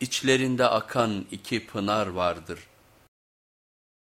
içlerinde akan iki pınar vardır.